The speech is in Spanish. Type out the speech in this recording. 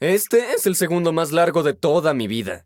Este es el segundo más largo de toda mi vida.